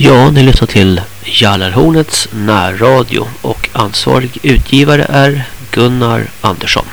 Ja, ni lyssnar till Jallarhornets närradio och ansvarig utgivare är Gunnar Andersson.